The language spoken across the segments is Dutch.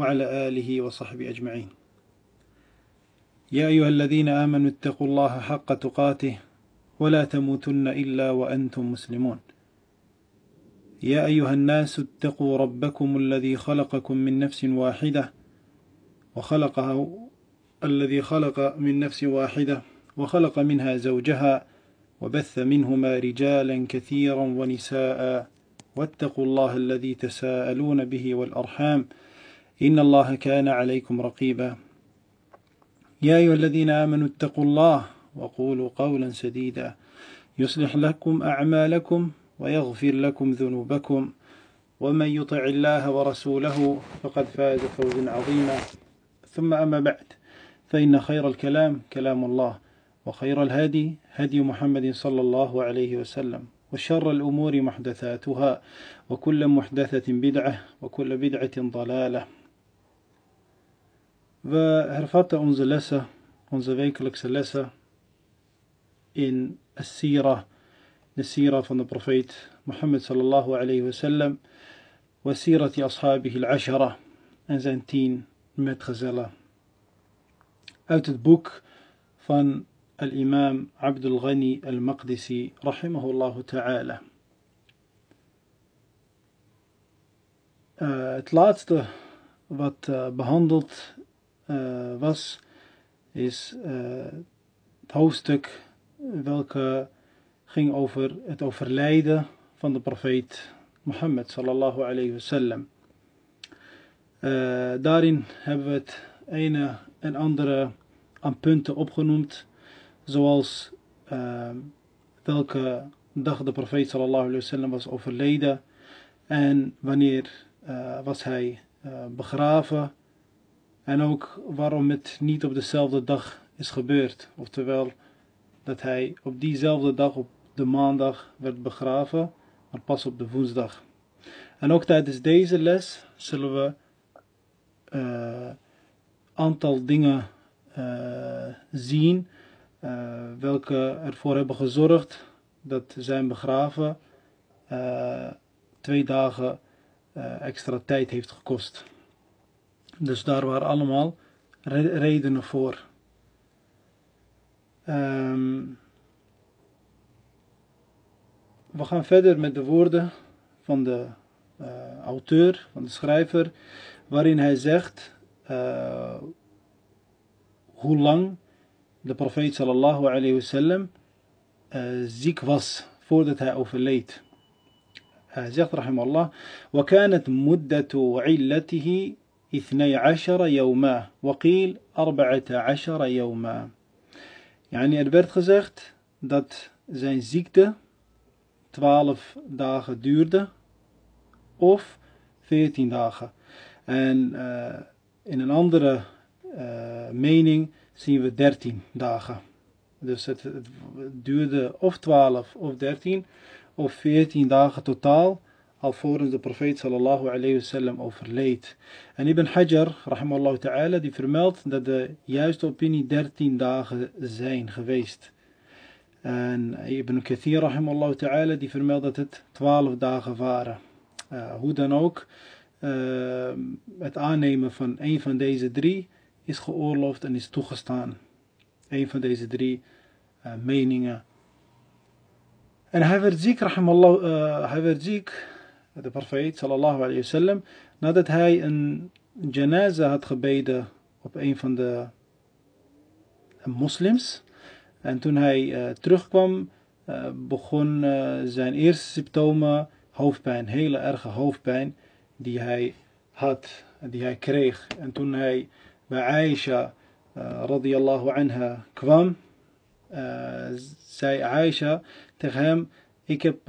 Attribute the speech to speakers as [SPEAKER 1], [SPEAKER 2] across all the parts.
[SPEAKER 1] وعلى آله وصحبه أجمعين. يا أيها الذين آمنوا اتقوا الله حق تقاته ولا تموتن إلا وأنتم مسلمون. يا أيها الناس اتقوا ربكم الذي خلقكم من نفس واحدة وخلقها الذي خلق من نفس واحدة وخلق منها زوجها وبث منهما رجالا كثيرا ونساء واتقوا الله الذي تساءلون به والأرحام إن الله كان عليكم رقيبا. يا أيها الذين آمنوا اتقوا الله وقولوا قولا سديدا. يصلح لكم أعمالكم ويغفر لكم ذنوبكم. ومن يطع الله ورسوله فقد فاز فوزا عظيما. ثم أما بعد فإن خير الكلام كلام الله وخير الهدي هدي محمد صلى الله عليه وسلم وشر الأمور محدثاتها وكل محدثة بدعة وكل بدعة ضلالة. We hervatten onze lessen, onze wekelijkse lessen in As-Sira, de Sira van de profeet Mohammed sallallahu alayhi wa sallam, wa Sirati ashabihi al-ashara en zijn tien metgezellen. Uit het boek van al-imam Abdul Ghani al-Maqdisi, rahimahullah ta'ala. Uh, het laatste wat uh, behandeld uh, was, is uh, het hoofdstuk welke ging over het overlijden van de profeet Mohammed sallallahu alayhi wasallam. Uh, daarin hebben we het ene en andere aan punten opgenoemd, zoals welke dag de profeet sallallahu alayhi wasallam was overleden en wanneer was hij begraven en ook waarom het niet op dezelfde dag is gebeurd. Oftewel dat hij op diezelfde dag op de maandag werd begraven, maar pas op de woensdag. En ook tijdens deze les zullen we een uh, aantal dingen uh, zien uh, welke ervoor hebben gezorgd dat zijn begraven twee dagen extra tijd heeft gekost. Dus daar waren allemaal redenen voor. Um, we gaan verder met de woorden van de uh, auteur, van de schrijver, waarin hij zegt uh, hoe lang de profeet sallallahu alayhi wasallam uh, ziek was voordat hij overleed. Hij zegt rahimallah, وكانت مدة علته اثني عشر يوما وقيل أربعة عشر يوما يعني er werd gezegd dat zijn ziekte 12 dagen duurde of 14 dagen en uh, in een andere uh, mening zien we 13 dagen dus het, het duurde of 12 of 13 of 14 dagen totaal alvorens de profeet sallallahu alayhi wasallam overleed. En Ibn Hajar, rahimallahu ta'ala, die vermeldt dat de juiste opinie 13 dagen zijn geweest. En Ibn Kathir, rahimallahu ta'ala, die vermeldt dat het 12 dagen waren. Uh, hoe dan ook, uh, het aannemen van een van deze drie is geoorloofd en is toegestaan. Een van deze drie uh, meningen. En hij werd ziek, rahimallahu, hij werd ziek de profeet sallallahu alayhi wasallam, nadat hij een janaza had gebeden op een van de moslims. En toen hij uh, terugkwam, uh, begon uh, zijn eerste symptomen hoofdpijn, hele erge hoofdpijn, die hij had, die hij kreeg. En toen hij bij Aisha radiyallahu anha kwam, zei Aisha tegen hem, ik heb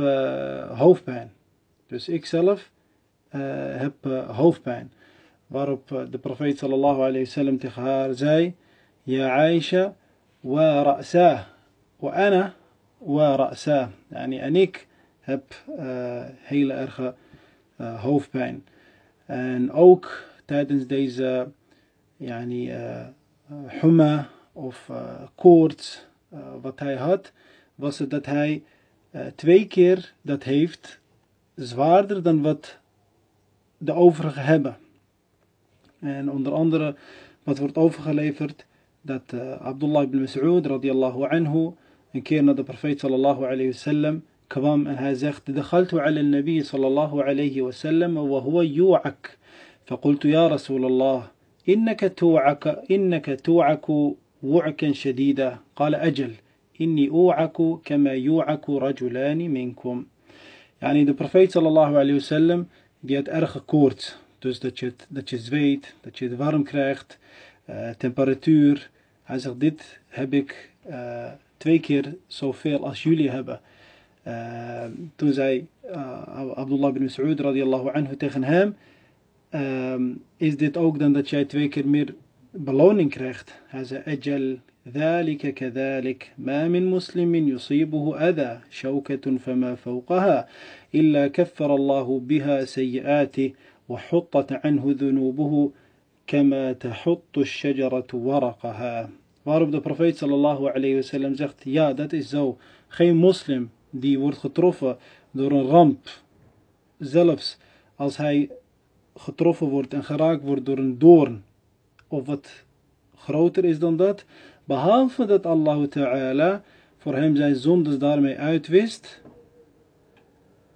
[SPEAKER 1] hoofdpijn. Dus ik zelf uh, heb uh, hoofdpijn. waarop de profeet sallallahu alayhi wasallam tegen haar zei, Ja Aisha, wa ra'sa, wa ana, wa ra'sa. Yani, en ik heb hele erge hoofdpijn. En ook tijdens deze yani, humma of koorts wat hij had, was het dat hij twee keer dat heeft zwaarder dan wat de overigen hebben. En onder andere wat wordt overgeleverd dat uh, Abdullah ibn Mas'ud radiyallahu anhu een keer naar de profeet sallallahu alayhi wasallam kwam en hij zegt دخلت على النبي صلى الله عليه وسلم وهو يوعك فقلت يا رسول الله إنك توعك إنك توعك وعكا شديدا قال أجل إني أوعك كما يوعك رجلان منكم Yani de profeet sallallahu alayhi wasallam, die had erge koorts. Dus dat je, dat je zweet, dat je het warm krijgt, uh, temperatuur. Hij zegt, dit heb ik eh, twee keer zoveel als jullie hebben. Eh, toen zei Abdullah bin Mas'ud radiallahu anhu tegen hem, ehm, is dit ook dan dat jij twee keer meer beloning krijgt? Hij zei, ajal ذلك كذلك. ما من مسلم يصيبه أذى شوكة فما فوقها إلا كفر الله بها سيئاته وحطت عنه ذنوبه كما تحط الشجرة ورقها. وارب دو بروفيت صلى الله عليه وسلم زخت يا دات از زو خي مسلم دي ورد خطروفة دور رمب زلفس als hij getroffen wordt en geraakt wordt door een doorn of wat groter is dan dat, behalve dat Allah Ta'ala voor hem zijn zondes daarmee uitwist,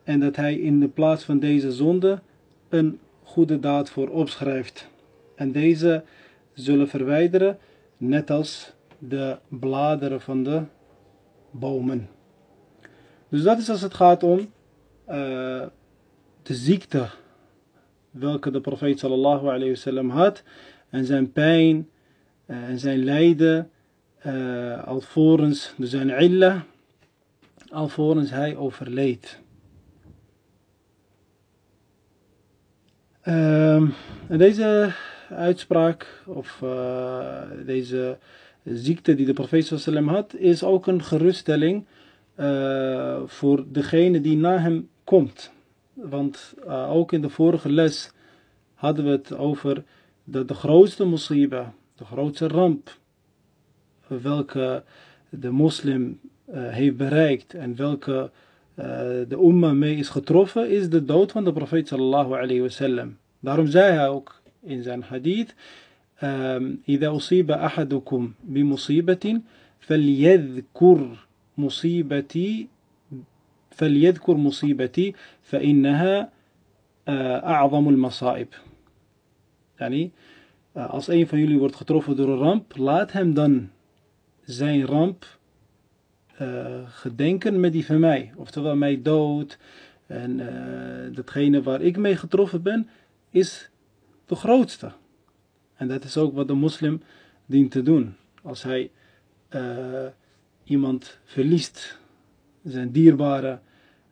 [SPEAKER 1] en dat hij in de plaats van deze zonde een goede daad voor opschrijft. En deze zullen verwijderen, net als de bladeren van de bomen. Dus dat is als het gaat om uh, de ziekte welke de profeet sallallahu alayhi had en zijn pijn uh, en zijn lijden uh, alvorens dus zijn illa alvorens hij overleed. Uh, deze uitspraak of uh, deze ziekte die de profeet sallam had, is ook een geruststelling uh, voor degene die na hem komt. Want ook in de vorige les hadden we het over de, de grootste musiba, de grootste ramp, welke de moslim heeft bereikt en welke de umma mee is getroffen, is de dood van de profeet sallallahu alayhi wasallam. Daarom zei hij ook in zijn hadith, إذا أصيب أحدكم بمصيبة فليذكر مصيبتي فليذكر مصيبتي فإنها أعظم المصائب يعني als een van jullie wordt getroffen door een ramp, laat hem dan zijn ramp uh, gedenken met die van mij. Oftewel mij dood en uh, datgene waar ik mee getroffen ben, is de grootste. En dat is ook wat de moslim dient te doen. Als hij uh, iemand verliest, zijn dierbare,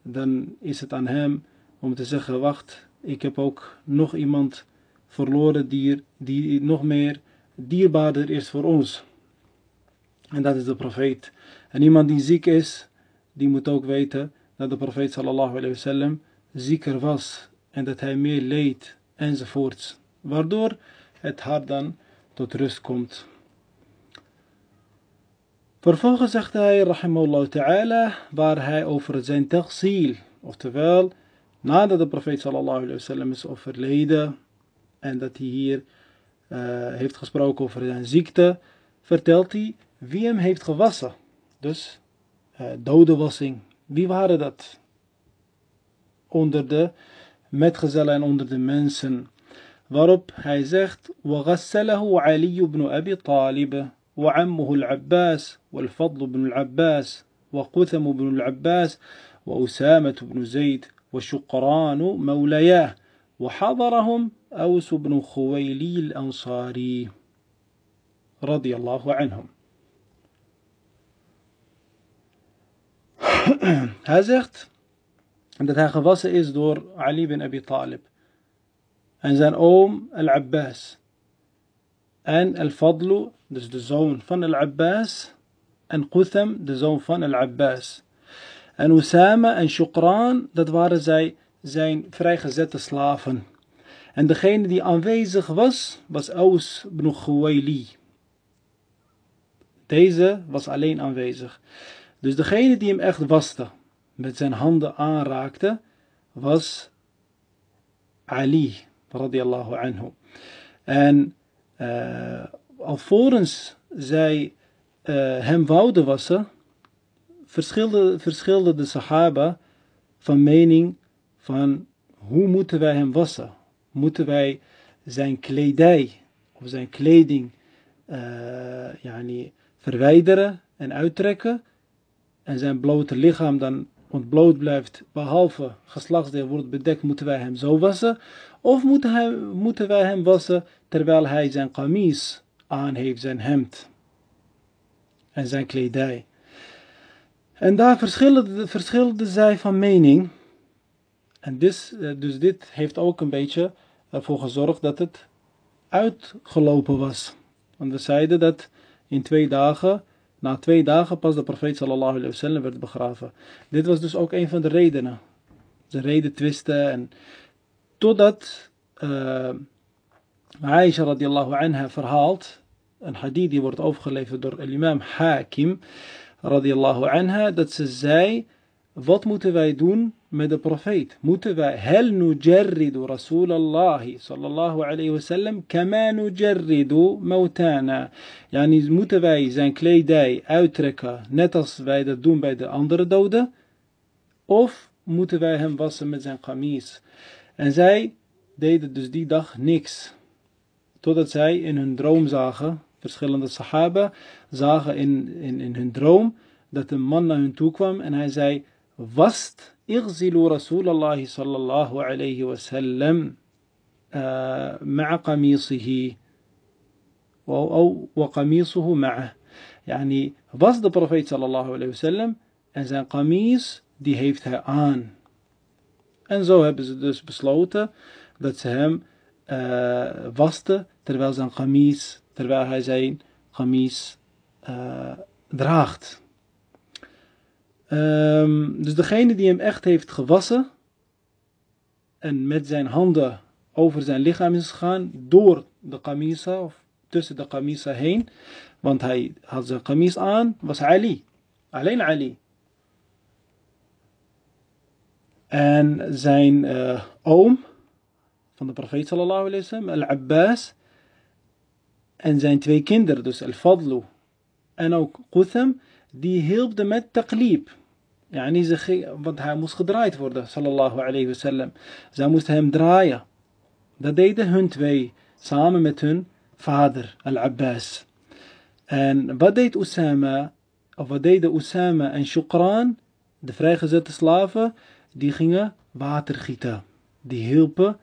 [SPEAKER 1] dan is het aan hem om te zeggen: Wacht, ik heb ook nog iemand verloren die, die nog meer dierbaarder is voor ons. En dat is de profeet. En iemand die ziek is, die moet ook weten dat de profeet sallallahu alayhi wasallam zieker was en dat hij meer leed enzovoorts. Waardoor het hart dan tot rust komt. Vervolgens zegt hij, rahimahullah ta'ala, waar hij over zijn taghsil, oftewel, nadat de profeet sallallahu alayhi is overleden, en dat hij hier uh, heeft gesproken over zijn ziekte, vertelt hij wie hem heeft gewassen. Dus, uh, dodenwassing. Wie waren dat? Onder de metgezellen en onder de mensen. Waarop hij zegt: وغسله علي بن أبي طالب وعمه العباس والفضل بن العباس وقثم بن العباس وأسامة بن زيد وشقران مولياه وحضرهم أوس بن خويلي الأنصاري رضي الله عنهم hij zegt dat hij gewassen is door Ali bin Abi Talib En zijn oom Al-Abbas. En Al-Fadlu, dus de zoon van Al-Abbas. En Qutham, de zoon van Al-Abbas. En Usama en Shukran, dat waren zij, zijn vrijgezette slaven. En degene die aanwezig was, was Aus ibn Khuwaili. Deze was alleen aanwezig. Dus degene die hem echt waste, met zijn handen aanraakte, was Ali, radiallahu anhu. En uh, alvorens zij uh, hem wouden wassen, verschilde, verschilde de sahaba van mening van hoe moeten wij hem wassen? Moeten wij zijn kledij of zijn kleding uh, yani, verwijderen en uittrekken en zijn blote lichaam dan ontbloot blijft, behalve geslachtsdeel wordt bedekt, moeten wij hem zo wassen? Of moeten, hij, moeten wij hem wassen terwijl hij zijn kamies aan heeft, zijn hemd en zijn kledij? En daar verschilden zij van mening. En dus, eh, dus dit heeft ook een beetje ervoor gezorgd dat het uitgelopen was. Want we zeiden dat in twee dagen, na twee dagen pas de profeet sallallahu alayhi wasallam werd begraven. Dit was dus ook een van de redenen. De reden twisten en totdat uh, Aisha radiallahu anha verhaalt, een hadith die wordt overgeleverd door imam Hakim radiallahu anha, dat ze zei, wat moeten wij doen met de profeet? Moeten wij, hel nujarridu Rasulallahi sallallahu alayhi wasallam, kama nujarridu mautana. Yani moeten wij zijn kledij uittrekken, net als wij dat doen bij de andere doden? Of moeten wij hem wassen met zijn kamies? En zij deden dus die dag niks. Totdat zij in hun droom zagen, verschillende sahaba, zagen in, in, in hun droom, dat een man naar hun toe kwam en hij zei, wast اغزلوا رسول الله صلى الله عليه وسلم مع قميصه أو وقميصه معه يعني was de profeet sallallahu alayhi wasallam en zijn qamis die heeft hij aan. En zo hebben ze dus besloten dat ze hem uh, wasten terwijl zijn qamis, terwijl hij zijn qamis uh, draagt. Um, dus degene die hem echt heeft gewassen en met zijn handen over zijn lichaam is gegaan door de kamisa of tussen de kamisa heen, want hij had zijn kamis aan, was Ali. Alleen Ali. En zijn uh, oom van de profeet sallallahu alayhi wasallam, Al-Abbas, en zijn twee kinderen, dus Al-Fadlu en ook Qutham, die hielpten met taqlib. Yani ze, want hij moest gedraaid worden, sallallahu alayhi. Zij moesten hem draaien. Dat deden hun twee, samen met hun vader, Al-Abbas. En wat deed Usama, of wat deden Usama en Shukran, de vrijgezette slaven, die gingen water gieten. Die hielpen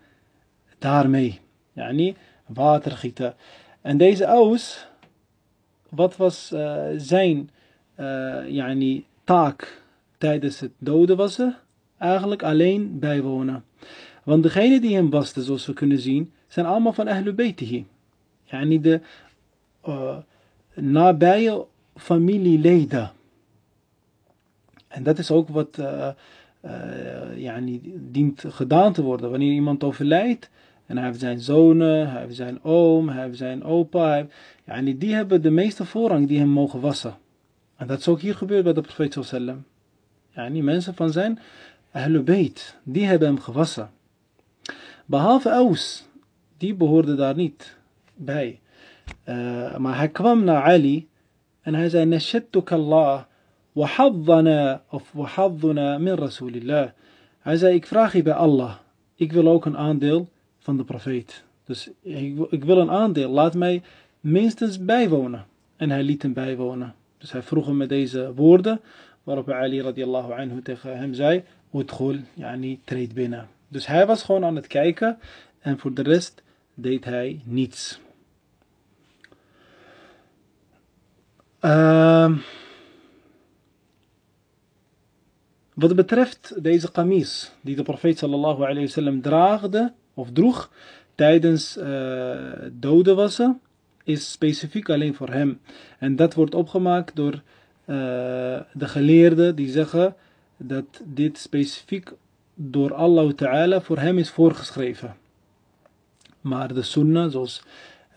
[SPEAKER 1] daarmee. Yani water gieten. En deze Aus, wat was uh, zijn uh, yani, taak tijdens het doden wassen? Eigenlijk alleen bijwonen. Want degene die hem wasten, zoals we kunnen zien, zijn allemaal van Ahlul Baytihi. Yani de uh, nabije familieleden. En dat is ook wat uh, uh, dient gedaan te worden. Wanneer iemand overlijdt, en hij heeft zijn zonen, hij heeft zijn oom, hij heeft zijn opa. Yani, die hebben de meeste voorrang die hem mogen wassen. En dat is ook hier gebeurd bij de profeet sallam. Yani, mensen van zijn Ahlul Bayt, die hebben hem gewassen. Behalve Aus, die behoorde daar niet bij. Uh, maar hij kwam naar Ali en hij zei, Nashattuk Allah, wahaddana of wahadduna min Rasulillah. Hij zei, ik vraag je bij Allah, ik wil ook een aandeel van de profeet. Dus ik, ik wil een aandeel, laat mij minstens bijwonen. En hij liet hem bijwonen. Dus hij vroeg hem met deze woorden, waarop Ali radiallahu anhu tegen hem zei, Udkhul, yani treed binnen. Dus hij was gewoon aan het kijken en voor de rest deed hij niets. Uh, wat betreft deze kamis die de profeet sallallahu alayhi wasallam draagde of droeg tijdens doden wassen is specifiek alleen voor hem. En dat wordt opgemaakt door de geleerden die zeggen dat dit specifiek door Allah Ta'ala voor hem is voorgeschreven. Maar de sunnah, zoals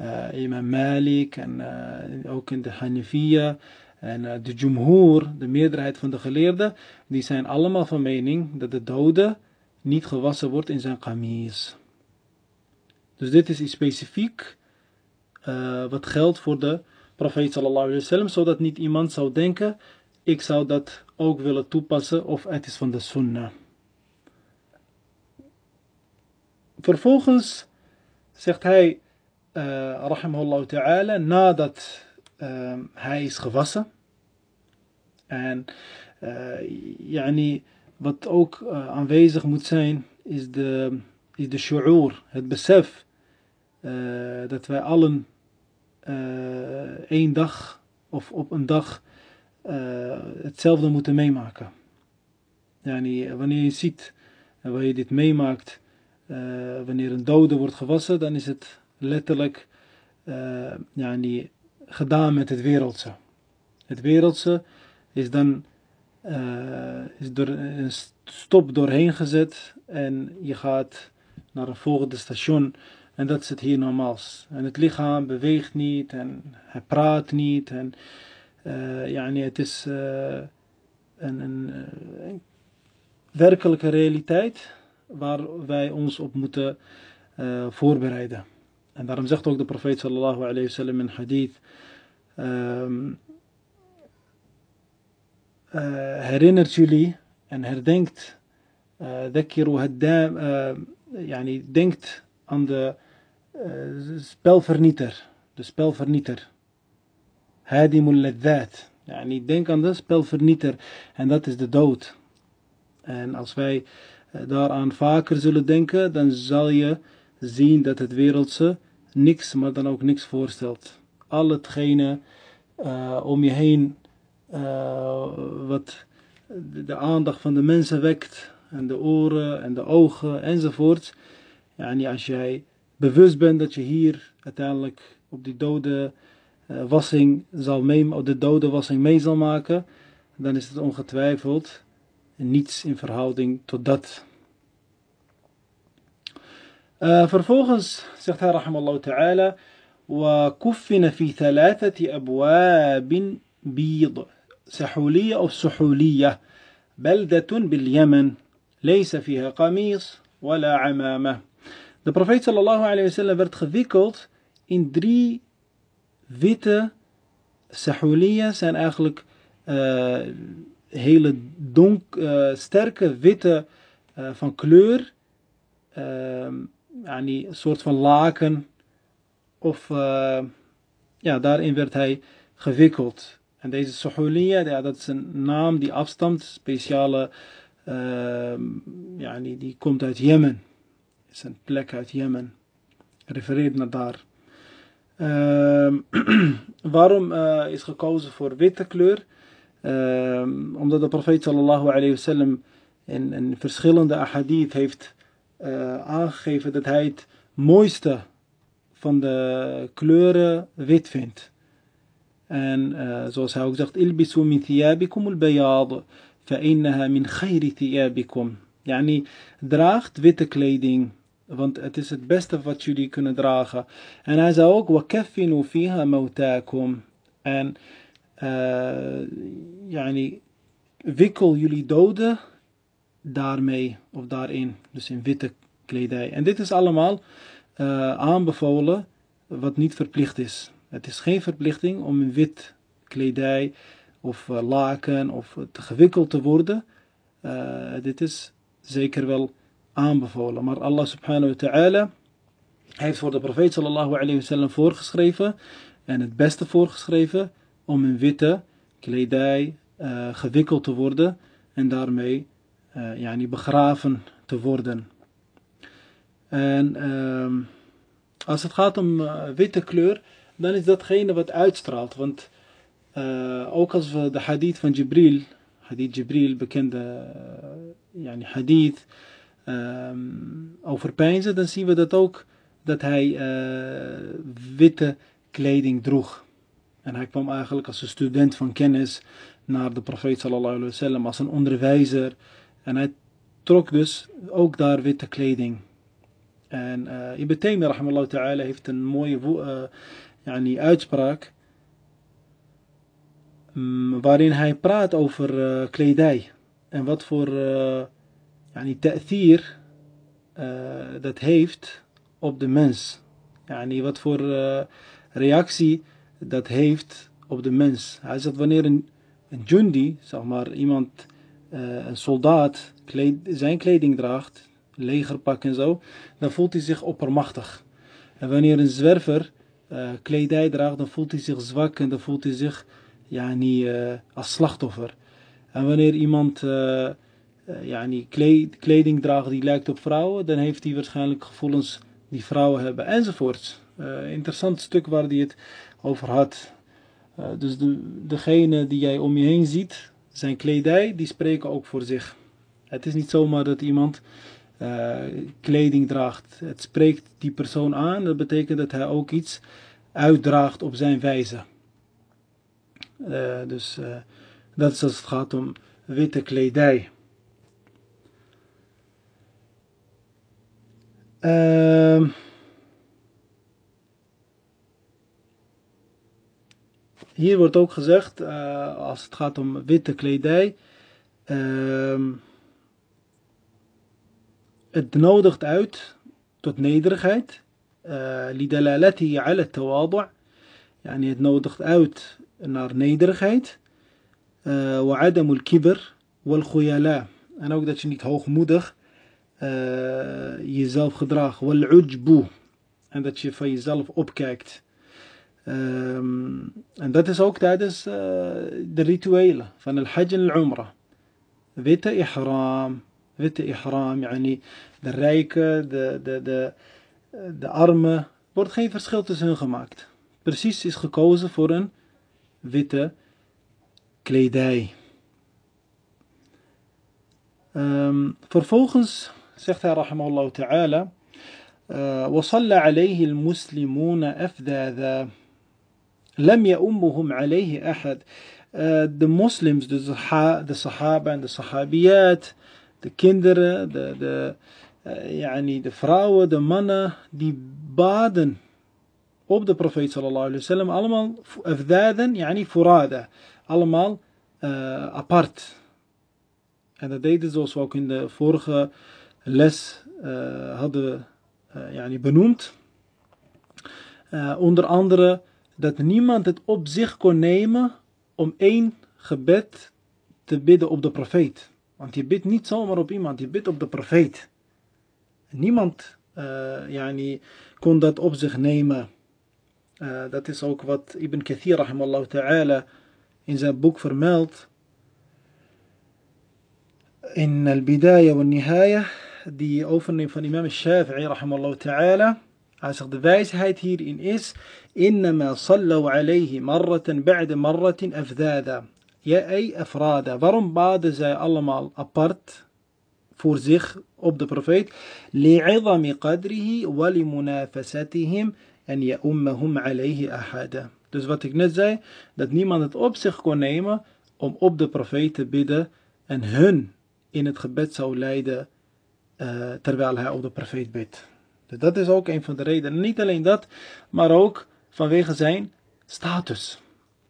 [SPEAKER 1] uh, imam Malik en uh, ook in de Hanafiya en de Jumhur, de meerderheid van de geleerden, die zijn allemaal van mening dat de dode niet gewassen wordt in zijn kamis. Dus dit is iets specifiek wat geldt voor de profeet sallallahu alaihi wasallam, zodat niet iemand zou denken, ik zou dat ook willen toepassen of het is van de sunnah. Vervolgens zegt hij, uh, rahimahullah ta'ala, nadat uh, hij is gewassen. En uh, yani, wat ook aanwezig moet zijn, is de, is de shu'ur, het besef dat wij allen één dag of op een dag uh, hetzelfde moeten meemaken. Wanneer je ziet, wanneer je dit meemaakt, wanneer een dode wordt gewassen, dan is het letterlijk yani, gedaan met het wereldse. Het wereldse is dan is door een stop doorheen gezet en je gaat naar een volgende station en dat is het hier normaals. En het lichaam beweegt niet en hij praat niet en uh, yani, het is uh, een, een, een werkelijke realiteit waar wij ons op moeten uh, voorbereiden. En daarom zegt ook de profeet sallallahu alayhi wasallam in hadith um, uh, herinnert jullie en herdenkt ذكروا هدام يعني denkt aan de uh, spelvernieter de spelvernieter hadimul ladhat yani denk aan de spelvernieter en dat is de dood en als wij daaraan vaker zullen denken, dan zal je zien dat het wereldse niks, maar dan ook niks voorstelt. Al hetgene uh, om je heen wat de aandacht van de mensen wekt, en de oren en de ogen enzovoort. Ja, als jij bewust bent dat je hier uiteindelijk op die dode uh, wassing zal mee, op de dode wassing mee zal maken, dan is het ongetwijfeld niets in verhouding tot dat. Uh, vervolgens zegt hij rahimallahu ta'ala وكفن في ثلاثة أبواب بيض سحولية أو سحولية بلدة باليمن ليس فيها قميص ولا عمامة de profeet sallallahu alayhi wasallam werd gewikkeld in drie witte sahuliya zijn eigenlijk uh, hele donk, uh, sterke witte uh, van kleur yani, een soort van laken. Of ja, daarin werd hij gewikkeld. En deze Suhuliya, ja, dat is een naam die afstamt, speciale, ja, die, die komt uit Jemen. Is een plek uit Jemen. Refereert naar daar. Uh, waarom uh, is gekozen voor witte kleur? Uh, omdat de profeet sallallahu alayhi wasallam in, in verschillende ahadith heeft uh, aangegeven dat hij het mooiste van de kleuren wit vindt. En uh, zoals hij ook zegt, ilbisu min thiyabikum al-bayad, fa'innaha min khayri thiyabikum. Yani, draagt witte kleding, want het is het beste wat jullie kunnen dragen. En hij zei ook, وَكَفِّنُوا فِيهَا مَوْتَاكُمْ. En, uh, yani, wikkel jullie doden daarmee of daarin, dus in witte kledij. En dit is allemaal uh, aanbevolen wat niet verplicht is. Het is geen verplichting om in wit kledij of uh, laken of te gewikkeld te worden. Uh, dit is zeker wel aanbevolen. Maar Allah subhanahu wa ta'ala heeft voor de profeet sallallahu alayhi wasallam voorgeschreven en het beste voorgeschreven om in witte kledij gewikkeld te worden en daarmee uh, yani begraven te worden. En uh, als het gaat om uh, witte kleur, dan is datgene wat uitstraalt. Want ook als we de hadith van Jibril, hadith Jibril, bekende yani hadith, um, overpeinzen, dan zien we dat ook dat hij witte kleding droeg. En hij kwam eigenlijk als een student van kennis naar de profeet sallallahu alaihi wasallam, als een onderwijzer. En hij trok dus ook daar witte kleding. En uh, Ibn Taymiyyah rahmallahu ta'ala heeft een mooie uh, yani uitspraak um, waarin hij praat over kledij en wat voor uh, yani ta'thir dat heeft op de mens. Yani wat voor reactie dat heeft op de mens. Hij zegt wanneer een, een jundi, zeg maar iemand, een soldaat, zijn kleding draagt, legerpak en zo, dan voelt hij zich oppermachtig. En wanneer een zwerver uh, kledij draagt, dan voelt hij zich zwak en dan voelt hij zich ja, niet, uh, als slachtoffer. En wanneer iemand uh, ja, niet kleding draagt die lijkt op vrouwen, dan heeft hij waarschijnlijk gevoelens die vrouwen hebben enzovoorts. interessant stuk waar hij het over had. dus de, degene die jij om je heen ziet, zijn kledij, die spreken ook voor zich. Het is niet zomaar dat iemand kleding draagt. Het spreekt die persoon aan. Dat betekent dat hij ook iets uitdraagt op zijn wijze. Dus dat is als het gaat om witte kledij. Uh, hier wordt ook gezegd, als het gaat om witte kledij, ehm, het nodigt uit tot nederigheid. لدلالته على التواضع يعني het nodigt uit naar nederigheid وعدم الكبر والخيلاء en ook dat je niet hoogmoedig uh, eh, jezelf gedraagt. Wal En dat je van jezelf opkijkt. Ehm, en dat is ook tijdens uh, de rituelen van al hajj en al-umrah. Witte ihram, witte ihram, yani de rijken, de, de, de, de armen. Er wordt geen verschil tussen hun gemaakt. Precies is gekozen voor een witte kledij. Ehm, vervolgens zegt hij rahimahullah ta'ala وصلى عليه المسلمون أفذاذا لم يؤمهم عليه أحد de moslims, dus de sahaba en de sahabiyat, de kinderen, de, de, uh, yani de vrouwen, de mannen, die baden op de profeet sallallahu alayhi wasallam, allemaal afdaden, yani furada, allemaal uh, apart. En dat deden zoals we ook in de vorige les uh, hadden yani benoemd. onder andere dat niemand het op zich kon nemen om één gebed te bidden op de profeet. Want je bidt niet zomaar op iemand, je bidt op de profeet. Niemand uh, yani, kon dat op zich nemen. Dat is ook wat Ibn Kathir rahimallahu ta'ala in zijn boek vermeldt. In al-Bidaya wa nihaya die overneemt van imam Shafi'i rahimallahu ta'ala. Hij zegt de wijsheid hierin is. Innama sallaw alayhi marratan ba'da marratin afdada. Ja'ay afrada. Waarom baden zij allemaal apart voor zich op de profeet? Li'idami qadrihi wa li munafasatihim en ya'ummahum alayhi ahada. Dus wat ik net zei, dat niemand het op zich kon nemen om op de profeet te bidden en hun in het gebed zou leiden uh, terwijl hij op de profeet bidt. Dus dat is ook een van de redenen. Niet alleen dat, maar ook vanwege zijn status.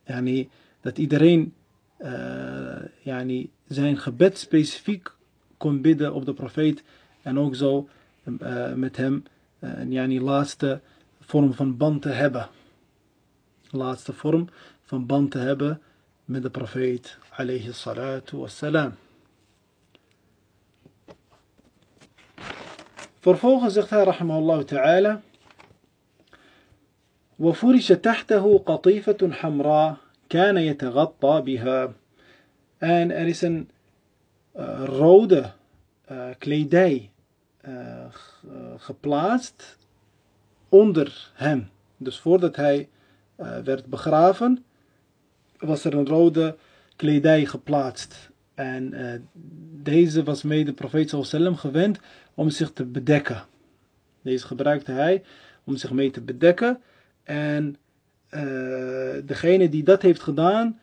[SPEAKER 1] Yani, dat iedereen uh, yani zijn gebed specifiek kon bidden op de profeet en ook zo uh, met hem uh, yani laatste vorm van band te hebben. Laatste vorm van band te hebben met de profeet alayhi salatu wassalam. Vervolgens zegt hij rahimahullah ta'ala وفرش تحته قطيفة حمراء كان يتغطى بها en er is een uh, rode uh, kledij uh, geplaatst onder hem. Dus voordat hij werd begraven, was er een rode kledij geplaatst. En deze was mee de profeet sallam gewend om zich te bedekken. Deze gebruikte hij om zich mee te bedekken. En uh, degene die dat heeft gedaan,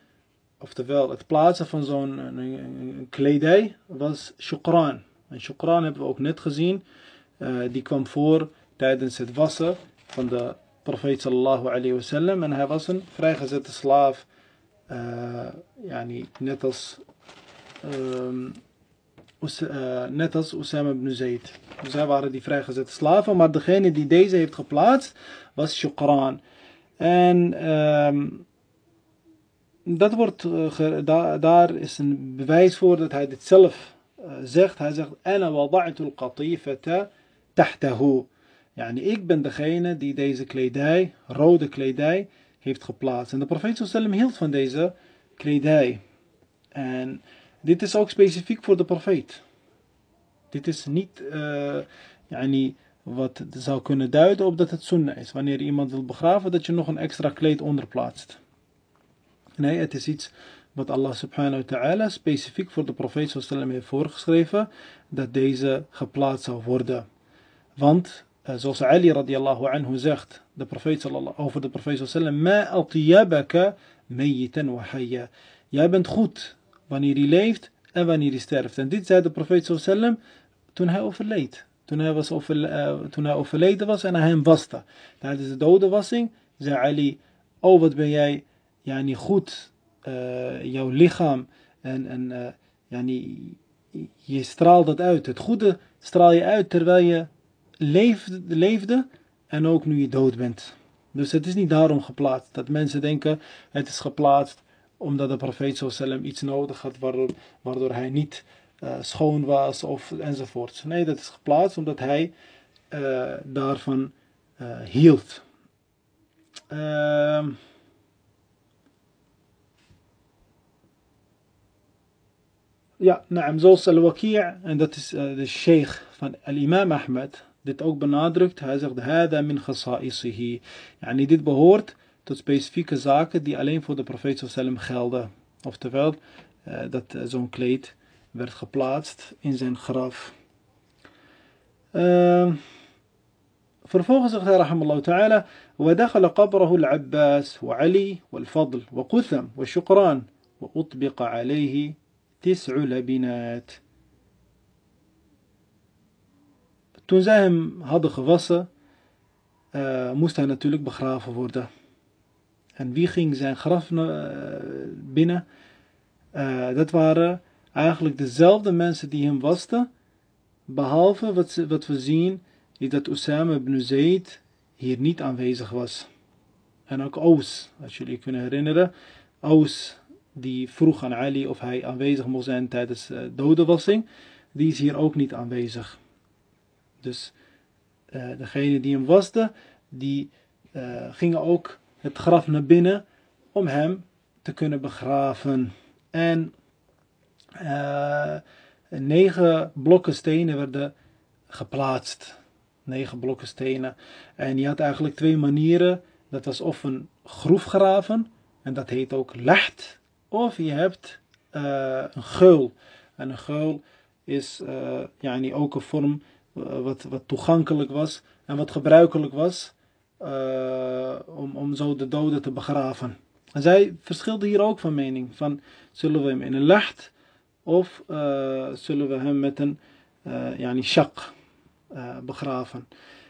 [SPEAKER 1] oftewel het plaatsen van zo'n kledij, was shukran. En shukran hebben we ook net gezien. Uh, die kwam voor tijdens het wassen van de profeet sallallahu alayhi wasallam. En hij was een vrijgezette slaaf. Uh, yani, net als uh, net als Osama ibn Zayd. Dus zij waren die vrijgezette slaven, maar degene die deze heeft geplaatst was Shukran. En um, dat wordt, da daar is een bewijs voor dat hij dit zelf uh, zegt. Hij zegt, Ana wada'tu al-qatifata tahtahu. Yani, ik ben degene die deze kledij, rode kledij, heeft geplaatst. En de profeet sallam hield van deze kledij. En dit is ook specifiek voor de profeet. Dit is niet uh, yani, wat zou kunnen duiden op dat het sunnah is. Wanneer iemand wil begraven, dat je nog een extra kleed onderplaatst. Nee, het is iets wat Allah subhanahu wa ta'ala specifiek voor de profeet heeft voorgeschreven, dat deze geplaatst zou worden. Want, uh, zoals Ali radiallahu anhu zegt, de profeet over de profeet sallam, ma wa hayya. Jij bent goed wanneer hij leeft en wanneer hij sterft. En dit zei de profeet sallam toen hij overleed. Toen hij, was over, uh, toen hij overleden was en hij hem waste. Tijdens de dodenwassing zei Ali, oh wat ben jij ja, niet goed, uh, jouw lichaam en, en uh, ja, niet, je straalt dat uit. Het goede straal je uit terwijl je leefde, leefde en ook nu je dood bent. Dus het is niet daarom geplaatst. Dat mensen denken het is geplaatst omdat de profeet sallam iets nodig had waardoor, waardoor hij niet uh, schoon was of enzovoort. Nee, dat is geplaatst omdat hij uh, daarvan uh, hield. ja, naam, zoals al-Waqi' en dat is de sheikh van al-imam Ahmed dit ook benadrukt. Hij zegt, min khasa'isihi. Yani dit behoort tot specifieke zaken die alleen voor de profeet sallam gelden. Oftewel, uh, dat uh, zo'n kleed werd geplaatst in zijn graf. Uh, vervolgens zegt hij rahimallahu ta'ala ودخل قبره العباس وعلي والفضل وقثم والشقران وأطبق عليه تسع لبنات Toen zij hem hadden gewassen, uh, moest hij natuurlijk begraven worden. En wie ging zijn graf uh, binnen? Uh, dat waren eigenlijk dezelfde mensen die hem wasten. Behalve wat, wat we zien, is dat Osama ibn Zayd hier niet aanwezig was. En ook Aus, als jullie kunnen herinneren. Aus, die vroeg aan Ali of hij aanwezig moest zijn tijdens uh, dodenwassing. Die is hier ook niet aanwezig. Dus uh, degene die hem waste, die uh, gingen ook het graf naar binnen om hem te kunnen begraven. En uh, negen blokken stenen werden geplaatst. Negen blokken stenen. En je had eigenlijk twee manieren. Dat was of een groef graven. En dat heet ook lacht. Of je hebt uh, een geul. En een geul is uh, yani ook een vorm wat, wat toegankelijk was. En wat gebruikelijk was. Om, om zo de doden te begraven. En zij verschilden hier ook van mening. Van zullen we hem in een lacht of uh, zullen we hem met een uh, yani shak begraven.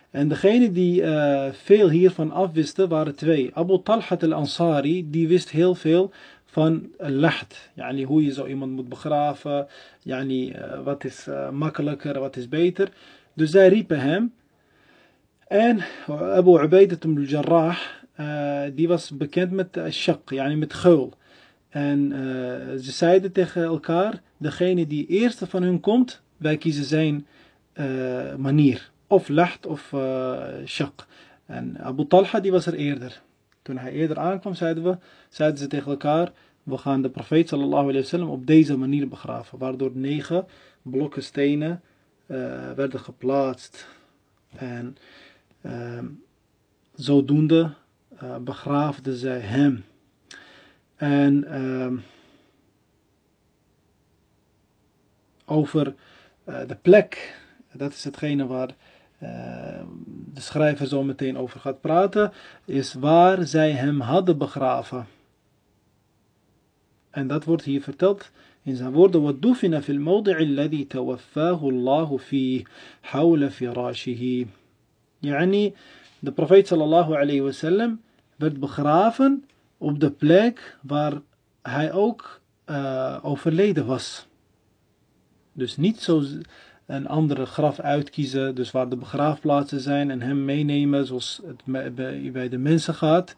[SPEAKER 1] En degene die veel hiervan afwisten waren twee. Abu Talhat al-Ansari, die wist heel veel van lacht. Yani hoe je zo iemand moet begraven. Yani wat is makkelijker, wat is beter. Dus zij riepen hem. En Abu Ubaidat al-Jarrah, die was bekend met shak, yani met geul. En uh, ze zeiden tegen elkaar, degene die eerste van hun komt, wij kiezen zijn uh, manier. Of lacht of uh, shaq. En Abu Talha die was er eerder. Toen hij eerder aankwam, zeiden, we, zeiden ze tegen elkaar, we gaan de profeet sallallahu alayhi wasallam op deze manier begraven. Waardoor negen blokken stenen werden geplaatst. En zodoende begraafden zij hem. En uh, over uh, de plek, dat is hetgene waar de schrijver zo meteen over gaat praten, is waar zij hem hadden begraven. En dat wordt hier verteld in zijn woorden. وَدُّفِنَ فِي الْمَوْضِعِ الَّذِي تَوَفَّاهُ اللَّهُ فِيهِ حَوْلَ فِرَاشِهِ Yani, de profeet sallallahu alayhi wasallam werd begraven op de plek waar hij ook uh, overleden was. Dus niet zo een andere graf uitkiezen, dus waar de begraafplaatsen zijn en hem meenemen zoals het bij de mensen gaat.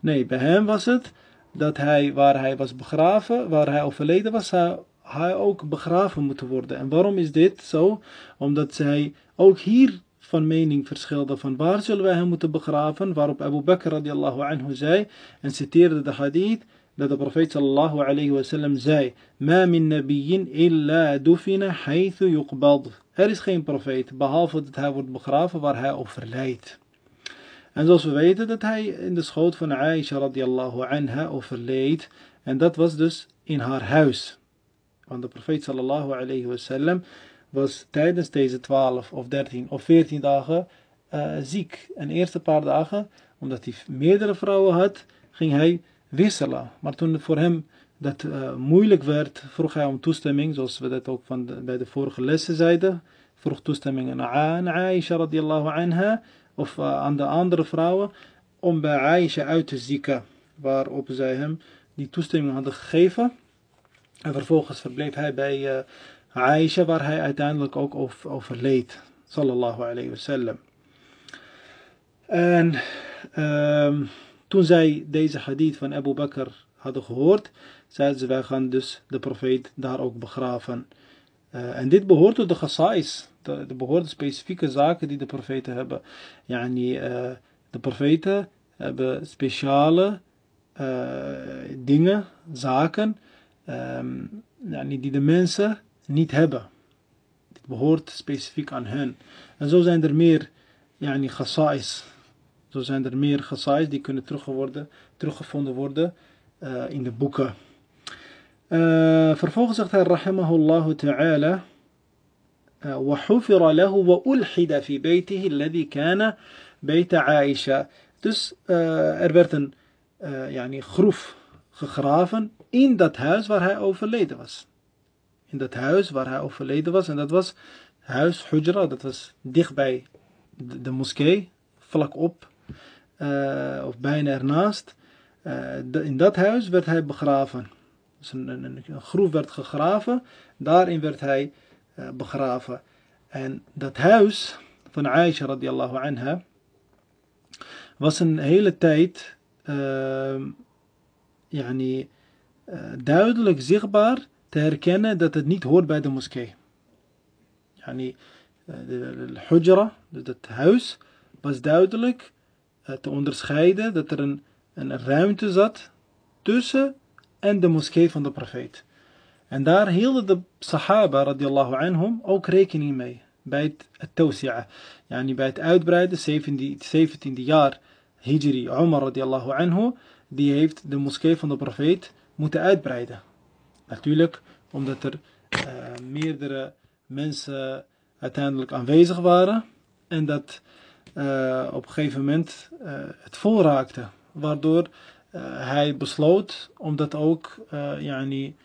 [SPEAKER 1] Nee, bij hem was het dat hij, waar hij was begraven, waar hij overleden was, zou hij ook begraven moeten worden. En waarom is dit zo? Omdat zij ook hier van mening verschilden van waar zullen wij hem moeten begraven, waarop Abu Bakr radiallahu anhu zei, en citeerde de hadith, dat de profeet sallallahu alayhi wa sallam zei, Ma min nabiyyin illa dufina haythu yuqbad. Er is geen profeet, behalve dat hij wordt begraven waar hij overlijdt. En zoals we weten dat hij in de schoot van Aisha radiallahu anha overleed. En dat was dus in haar huis. Want de profeet sallallahu alayhi wasallam was tijdens deze 12 of 13 of 14 dagen uh, ziek. En de eerste paar dagen, omdat hij meerdere vrouwen had, ging hij wisselen. Maar toen het voor hem dat uh, moeilijk werd, vroeg hij om toestemming, zoals we dat ook van bij de vorige lessen zeiden. Vroeg toestemming aan Aisha radiallahu anha of uh, aan de andere vrouwen om bij Aisha uit te zieken, waarop zij hem die toestemming hadden gegeven. En vervolgens verbleef hij bij Aisha, waar hij uiteindelijk ook overleed. Sallallahu alayhi wasallam. En um, toen zij deze hadith van Abu Bakr hadden gehoord, zeiden ze, wij gaan dus de profeet daar ook begraven. Uh, en dit behoort tot de gasais de, de specifieke zaken die de profeten hebben. Yani, uh, de profeten hebben speciale uh, dingen, zaken, um, yani, die de mensen niet hebben. Dit behoort specifiek aan hen. En zo zijn er meer yani, gasais. Zo zijn er meer gasais die kunnen teruggevonden worden uh, in de boeken. vervolgens zegt hij, rahimahullah ta'ala. وحفر له وألحد في بيته الذي كان بيت عائشة dus uh, er werd een uh, yani, groef gegraven in dat huis waar hij overleden was. In dat huis waar hij overleden was. En dat was huis Hujra, dat was dichtbij de, moskee, vlak op, uh, of bijna ernaast. De, in dat huis werd hij begraven. Dus een, een, een groef werd gegraven, daarin werd hij uh, begraven. En dat huis van Aisha radiallahu anha was een hele tijd uh, yani, duidelijk zichtbaar te herkennen dat het niet hoort bij de moskee. Yani, de, de hujra, het huis, was duidelijk te onderscheiden dat er een, een ruimte zat tussen en de moskee van de profeet. En daar hielden de Sahaba radiallahu anhum ook rekening mee. Bij het, het. Yani bij het uitbreiden, 17e, 17e jaar Hijri, Umar radiallahu anhu, die heeft de moskee van de profeet moeten uitbreiden. Natuurlijk omdat er eh, meerdere mensen uiteindelijk aanwezig waren en dat eh, op een gegeven moment eh, het vol raakte. Waardoor hij besloot om dat ook, uh, yani,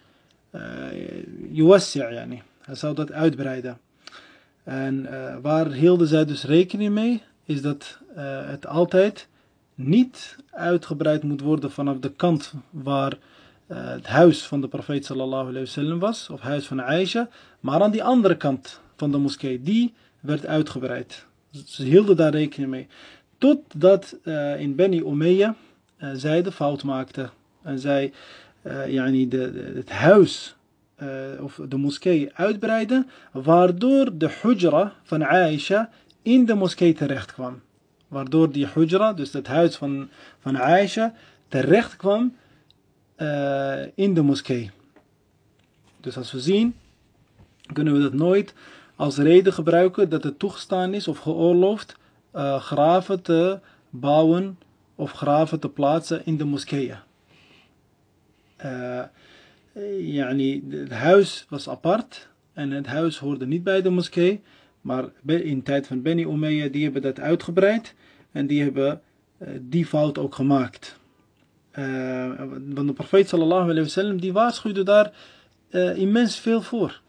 [SPEAKER 1] yani. hij zou dat uitbreiden. En waar hielden zij dus rekening mee, is dat het altijd niet uitgebreid moet worden vanaf de kant waar het huis van de profeet sallallahu was of huis van Aisha maar aan die andere kant van de moskee die werd uitgebreid ze hielden daar rekening mee totdat in Beni Umayya zij de fout maakte en zij uh, yani de, het huis uh, of de moskee uitbreiden, waardoor de hujra van Aisha in de moskee terecht kwam. Waardoor die hujra, dus het huis van, van Aisha, terecht kwam uh, in de moskee. Dus als we zien, kunnen we dat nooit als reden gebruiken dat het toegestaan is of geoorloofd uh, graven te bouwen of graven te plaatsen in de moskeeën. Uh, yani, het huis was apart en het huis hoorde niet bij de moskee. Maar in de tijd van Beni Umayyah, die hebben dat uitgebreid. En die hebben die fout ook gemaakt. Want de profeet sallallahu alayhi wa sallam, die waarschuwde daar immens veel voor.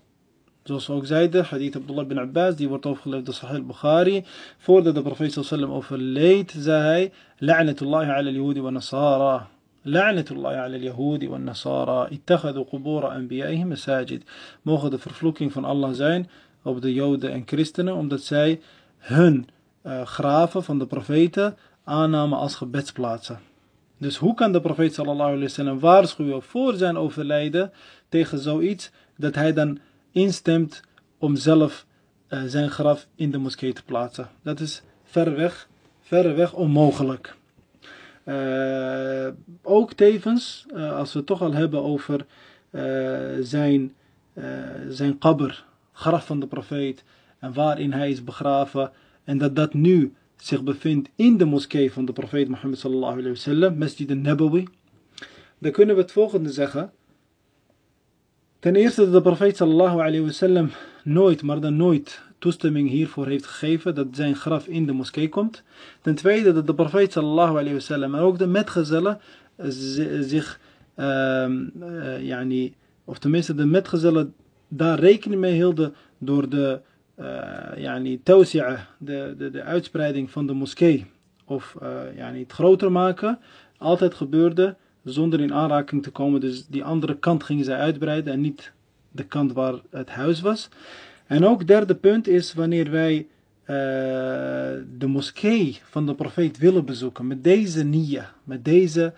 [SPEAKER 1] Zoals we ook zeiden, hadith Abdullah bin Abbas, die wordt overgeleverd door Sahih Bukhari. Voordat de profeet sallam overleed, zei hij, La'natullahi ala al-Yahudi wa Nasara. La'natullahi ala al-Yahudi wa Nasara. Ittakhadu qubura anbiya'ihim masajid. Mogen de vervloeking van Allah zijn op de Joden en Christenen, omdat zij hun uh, graven van de profeten aannamen als gebedsplaatsen. Dus hoe kan de profeet sallallahu wasallam waarschuwen voor zijn overlijden tegen zoiets dat hij dan instemt om zelf uh, zijn graf in de moskee te plaatsen. Dat is verreweg, verreweg onmogelijk. Uh, ook tevens, uh, als we het toch al hebben over zijn, zijn qabr, graf van de profeet, en waarin hij is begraven, en dat dat nu zich bevindt in de moskee van de profeet Mohammed sallallahu alaihi wasallam, Masjid al-Nabawi, dan kunnen we het volgende zeggen. Ten eerste dat de profeet sallallahu alayhi wasallam nooit, maar dan nooit toestemming hiervoor heeft gegeven dat zijn graf in de moskee komt. Ten tweede dat de profeet sallallahu alayhi wasallam en ook de metgezellen zich, uh, uh, yani, of tenminste de metgezellen daar rekening mee hielden door de yani, tawsi'a, de, de, de uitspreiding van de moskee of uh, yani, het groter maken, altijd gebeurde zonder in aanraking te komen. Dus die andere kant gingen zij uitbreiden en niet de kant waar het huis was. En ook derde punt is wanneer wij uh, de moskee van de profeet willen bezoeken met deze nia, met deze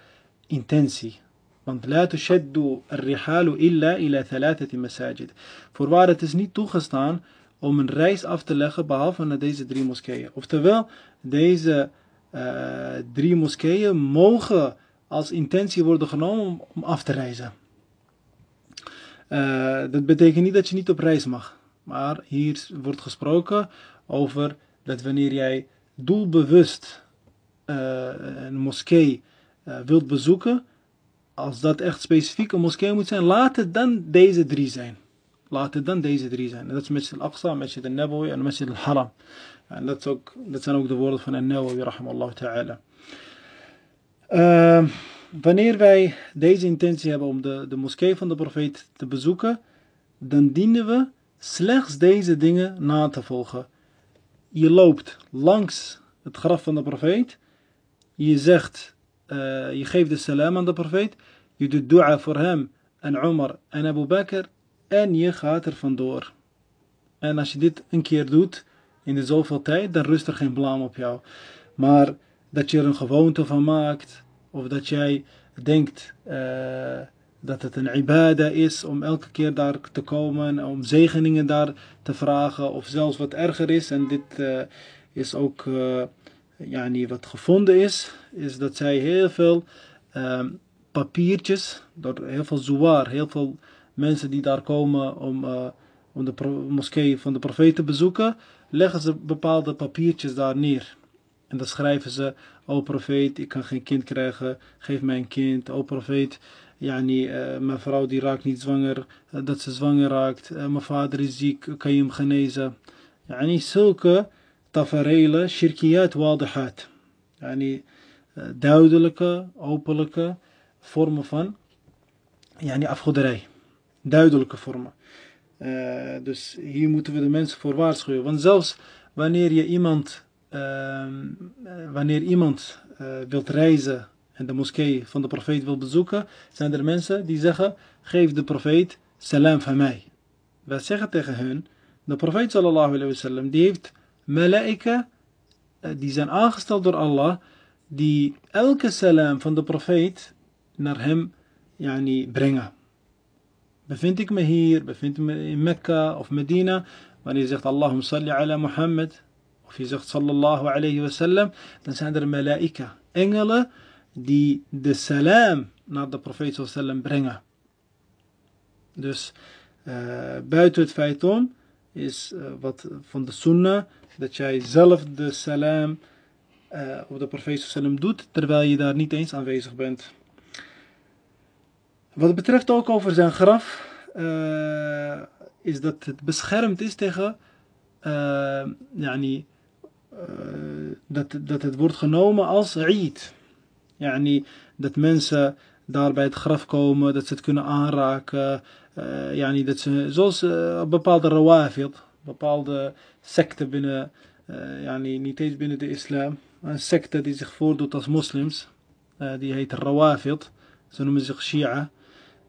[SPEAKER 1] intentie. Want la tushaddu al-rihalu illa ila thalathati masajid. Voorwaar het is niet toegestaan om een reis af te leggen behalve naar deze drie moskeeën. Oftewel, deze uh, drie moskeeën mogen als intentie worden genomen om, af te reizen. Uh, dat betekent niet dat je niet op reis mag. Maar hier wordt gesproken over dat wanneer jij doelbewust uh, een moskee wilt bezoeken, als dat echt specifiek een moskee moet zijn, laat het dan deze drie zijn. Laat het dan deze drie zijn. dat is Masjid al-Aqsa, Masjid al-Nabawi en Masjid al-Haram. En dat, is ook, zijn ook de woorden van al-Nawawi, rahimallahu ta'ala. Uh, wanneer wij deze intentie hebben om de, de moskee van de profeet te bezoeken, dan dienen we slechts deze dingen na te volgen. Je loopt langs het graf van de profeet, je zegt, uh, je geeft de salam aan de profeet, je doet dua voor hem en Omar en Abu Bakr en je gaat er vandoor. En als je dit een keer doet in de zoveel tijd, dan rust er geen blaam op jou. Maar dat je er een gewoonte van maakt, of dat jij denkt uh, dat het een ibada is om elke keer daar te komen, om zegeningen daar te vragen, of zelfs wat erger is, en dit uh, is ook uh, ja, niet wat gevonden is, is dat zij heel veel papiertjes, door heel veel zouar, heel veel mensen die daar komen om, om de moskee van de profeet te bezoeken, leggen ze bepaalde papiertjes daar neer. En dan schrijven ze, o profeet, ik kan geen kind krijgen, geef mij een kind. O profeet, yani, uh, mijn vrouw die raakt niet zwanger, uh, dat ze zwanger raakt. Mijn vader is ziek, kan je hem genezen? Yani, zulke taferelen, shirkiyat wadihat. Yani, duidelijke, openlijke vormen van yani, afgoderij. Duidelijke vormen. dus hier moeten we de mensen voor waarschuwen. Want zelfs wanneer je iemand eh, wanneer iemand uh, wilt reizen en de moskee van de profeet wil bezoeken, zijn er mensen die zeggen, geef de profeet salam van mij. Wij zeggen tegen hun, de profeet sallallahu alayhi wa sallam, die heeft malaika, eh, die zijn aangesteld door Allah, die elke salam van de profeet naar hem yani, brengen. Bevind ik me hier, bevind ik me in Mekka of Medina, wanneer je zegt Allahum salli ala Muhammad, of je zegt sallallahu alayhi wasallam, dan zijn er malaika, engelen die de salam naar de profeet sallam brengen. Dus uh, buiten het feit om is uh, wat van de sunnah dat jij zelf de salam uh, op de profeet sallam doet terwijl je daar niet eens aanwezig bent. Wat betreft ook over zijn graf is dat het beschermd is tegen uh, yani, uh, dat, dat het wordt genomen als Eid. Yani, dat mensen daar bij het graf komen, dat ze het kunnen aanraken. Uh, yani, dat ze, zoals bepaalde rawafid, bepaalde secten binnen, yani, niet eens binnen de islam, een secte die zich voordoet als moslims, die heet rawafid. Ze noemen zich Shia.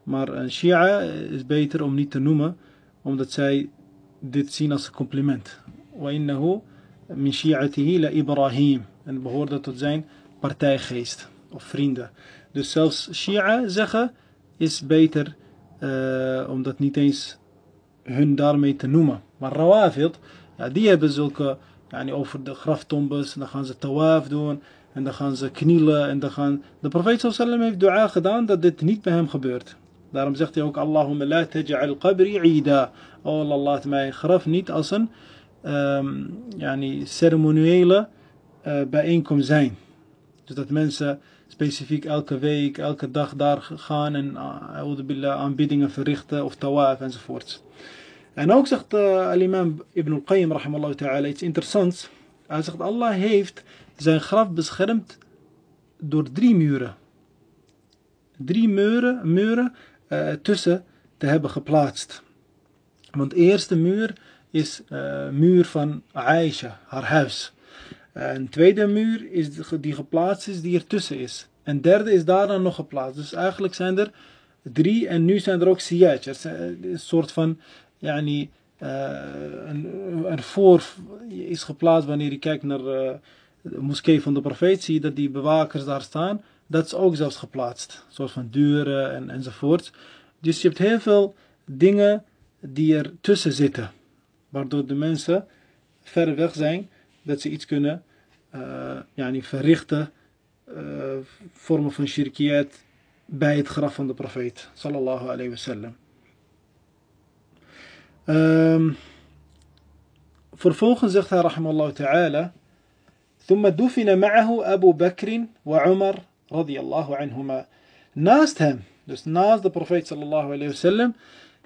[SPEAKER 1] Maar een Shia is beter om niet te noemen, omdat zij dit zien als een compliment. وَإِنَّهُ min shi'atihi la Ibrahim. En behoorde tot zijn partijgeest of vrienden. Dus zelfs Shia zeggen is beter uh, om dat niet eens hun daarmee te noemen. Maar Rawafid, ja, die hebben zulke yani over de graftombes. En dan gaan ze tawaf doen. En dan gaan ze knielen. En dan gaan... De profeet sallam heeft dua gedaan dat dit niet bij hem gebeurt. Daarom zegt hij ook, Allahumma la taj'al qabri ida. Oh Allah, laat mijn graf niet als een um, yani ceremoniële uh, bijeenkomst zijn. Dus dat mensen specifiek elke week, elke dag daar gaan en uh, aanbiedingen verrichten of tawaf enzovoort. En ook zegt uh, al-imam Ibn al-Qayyim rahimallahu ta'ala iets interessants. Hij zegt Allah heeft zijn graf beschermd door drie muren. Drie muren, muren uh, tussen te hebben geplaatst. Want de eerste muur is uh, muur van Aisha, haar huis. Een tweede muur is die geplaatst is, die ertussen is. En derde is daar dan nog geplaatst. Dus eigenlijk zijn er drie en nu zijn er ook siyaj. Een soort van, yani, uh, een, voor is geplaatst wanneer je kijkt naar de moskee van de profeet. Zie je dat die bewakers daar staan Dat is ook zelfs geplaatst. Zoals van deuren en, enzovoort. Dus je hebt heel veel dingen die er tussen zitten. Waardoor de mensen ver weg zijn dat ze iets kunnen uh, yani verrichten. Uh, vormen van shirkiyat bij het graf van de profeet. Sallallahu alayhi wa sallam. Um, vervolgens zegt hij rahimallahu ta'ala. ثم دفن معه أبو بكر وعمر radiallahu anhuma, naast hem, dus naast de profeet sallallahu alayhi wasallam,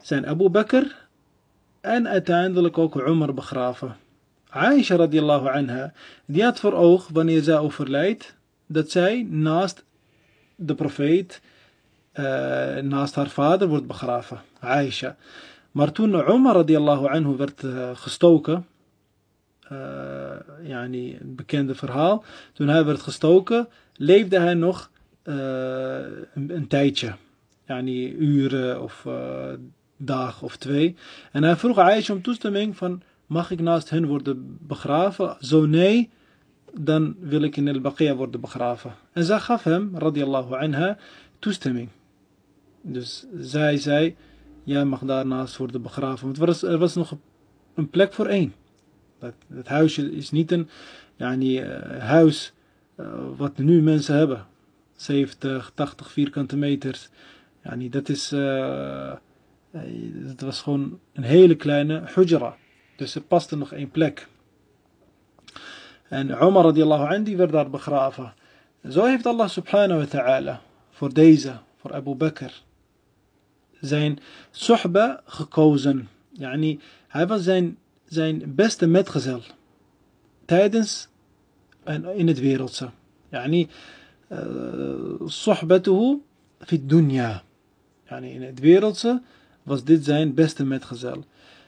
[SPEAKER 1] zijn Abu Bakr en uiteindelijk ook Umar begraven. Aisha radiallahu anha, die had voor oog, wanneer zij overlijdt, dat zij naast de profeet, uh, naast haar vader wordt begraven, Aisha. Maar toen Umar radiallahu anhu werd uh, gestoken, yani een bekende verhaal, toen hij werd gestoken, leefde hij nog een, een tijdje. Yani uren of dag of twee. En hij vroeg Aisha om toestemming van, mag ik naast hen worden begraven? Zo nee, dan wil ik in El Baqiyah worden begraven. En zij gaf hem, radiallahu anha, toestemming. Dus zij zei, jij mag daarnaast worden begraven. Want er was, er was nog een plek voor één. Dat, huisje is niet een yani, uh, huis uh, wat nu mensen hebben. 70, 80 vierkante meters. Yani, dat is... Het was gewoon een hele kleine hujra. Dus er paste nog één plek. En Umar radiallahu anhu die werd daar begraven. Zo heeft Allah subhanahu wa ta'ala voor deze, voor Abu Bakr, zijn suhba gekozen. Yani, hij was zijn, zijn beste metgezel. Tijdens en in het wereldse. Yani, suhbatuhu fi dunya. In het wereldse was dit zijn beste metgezel.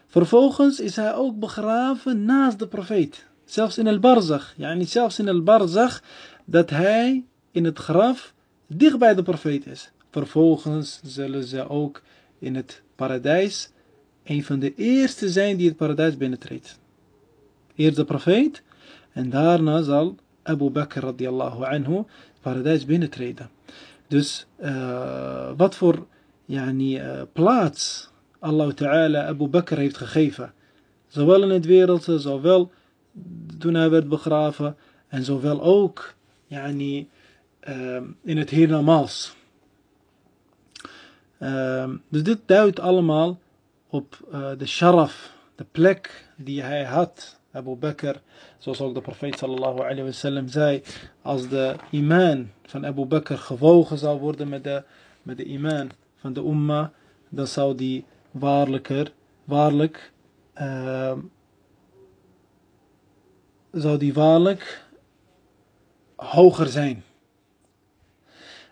[SPEAKER 1] Vervolgens is hij ook begraven naast de profeet. Zelfs in al-Barzach. Yani zelfs in al-Barzach dat hij in het graf dicht bij de profeet is. Vervolgens zullen ze ook in het paradijs een van de eerste zijn die het paradijs binnentreedt. Eerst de profeet en daarna zal Abu Bakr radiallahu anhu het paradijs binnentreden. Dus uh, wat voor yani, uh, plaats Allah Ta'ala Abu Bakr heeft gegeven. Zowel in het wereldse, zowel toen hij werd begraven en zowel ook yani, uh, in het hiernamaals. Dus dit duidt allemaal op uh, de sharaf, de plek die hij had, Abu Bakr, zoals ook de profeet sallallahu alayhi wa zei, als de iman van Abu Bakr gewogen zou worden met de, met de iman van de umma, dan zou die waarlijker, waarlijk uh, zou die waarlijk hoger zijn.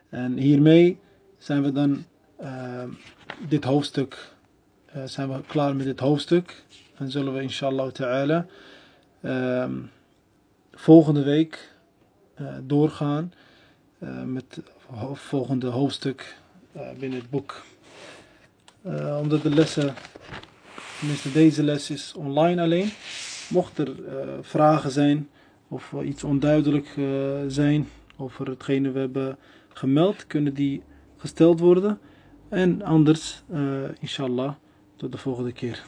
[SPEAKER 1] En hiermee zijn we dan uh, dit hoofdstuk, uh, zijn we klaar met dit hoofdstuk. En zullen we inshallah ta'ala uh, volgende week uh, doorgaan met het volgende hoofdstuk binnen het boek. omdat de lessen, tenminste deze les is online alleen. Mocht er vragen zijn of iets onduidelijk zijn over hetgene we hebben gemeld, kunnen die gesteld worden. En anders, inshallah, tot de volgende keer.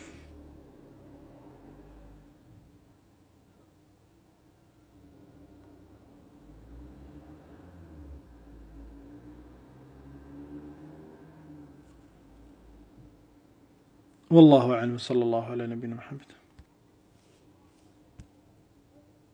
[SPEAKER 1] والله أعلم صلى الله على نبينا محمد